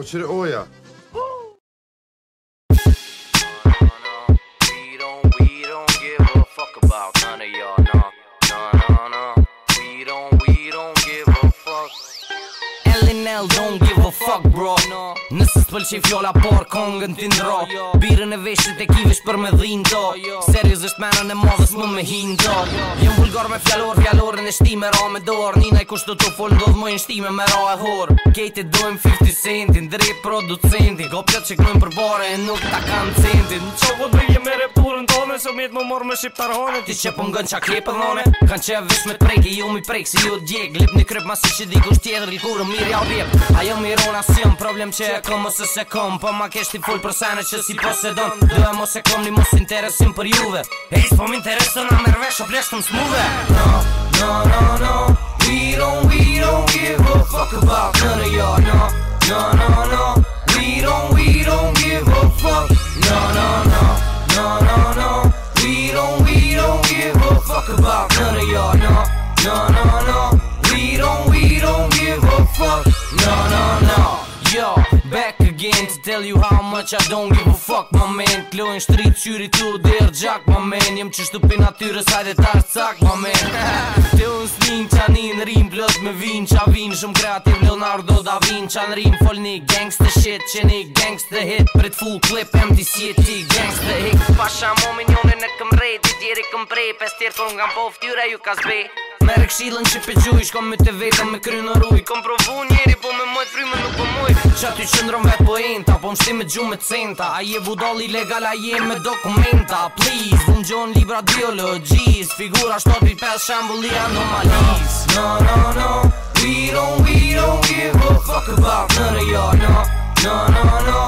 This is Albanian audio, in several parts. owe Oja. fuck bro no. Nësë fjolla por kongën ti ndro Birën e veshët e kivish për me dhin do Serjës është menën e modës më me hin do Jëm vulgar me fjallor, fjallorën e shtime ra me dor Nina i kushtu të fol ndodh mojën shtime me ra e hor Kejtë e dojmë 50 centin, drejt producentin Go plët që kënëm për bare e nuk ta kanë centin Në qovë so mjetë më morë me shqiptar honet Ti që pëngën po qa krepë dhone Kanë që vesh me të I ju mi prek si ju djek Lip një kryp ma si që dikush tjetër, lkurë mirë ja u rjep A jo mirë ona si jëm problem që e kom ose se kom Po ma kesh ti full për sene që si posedon mos e kom një mos interesim për juve E s'po më interesën a mervesh o plesht më smuve No, no, no, no We don't, we don't give a fuck about none of y'all, no No, no, no We don't, we don't give a fuck No, no, no Yo, back again To tell you how much I don't give a fuck My man, klojnë shtrit, syri tu dher Gjak, my man, jem qyshtu për natyre Saj dhe tarë, cak, my man Kështu në snin, qani në rin Plus me vin, qa vin, shumë kreativ Leonardo da Vin, qa në rin Foll një gangsta shit, qeni gangsta hit Prit full clip, MDC e ti, gangsta hit Pasha, momin, jone në këmrej Dhe djeri këmprej, peste rëtë Nga më poftyre, ju ka z Me rekshilën që pe gjuj Shkom me të vetëm me kry në ruj Kom provu njeri po me mojt frime nuk po mojt Qa ty qëndron vetë po enta Po më shtim me gjumë me centa A je vudoll ilegal a je me dokumenta Please, vëm gjon libra biologjis Figura 7.5 shambulli anomalis No, no, no We don't, we don't give a fuck about none jo, of No, no, no, no.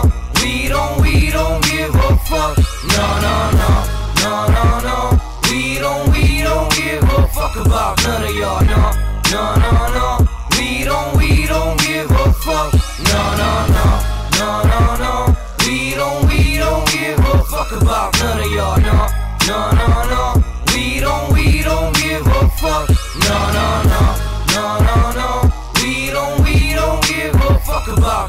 talk about none of y'all, no, no, no, no. We don't, we don't give a fuck, no, no, no, no, no, no. We don't, we don't give a fuck about none of y'all, no, no, no, no. We don't, we don't give a fuck, no, no, no, no, no, no. We don't, we don't give a fuck about.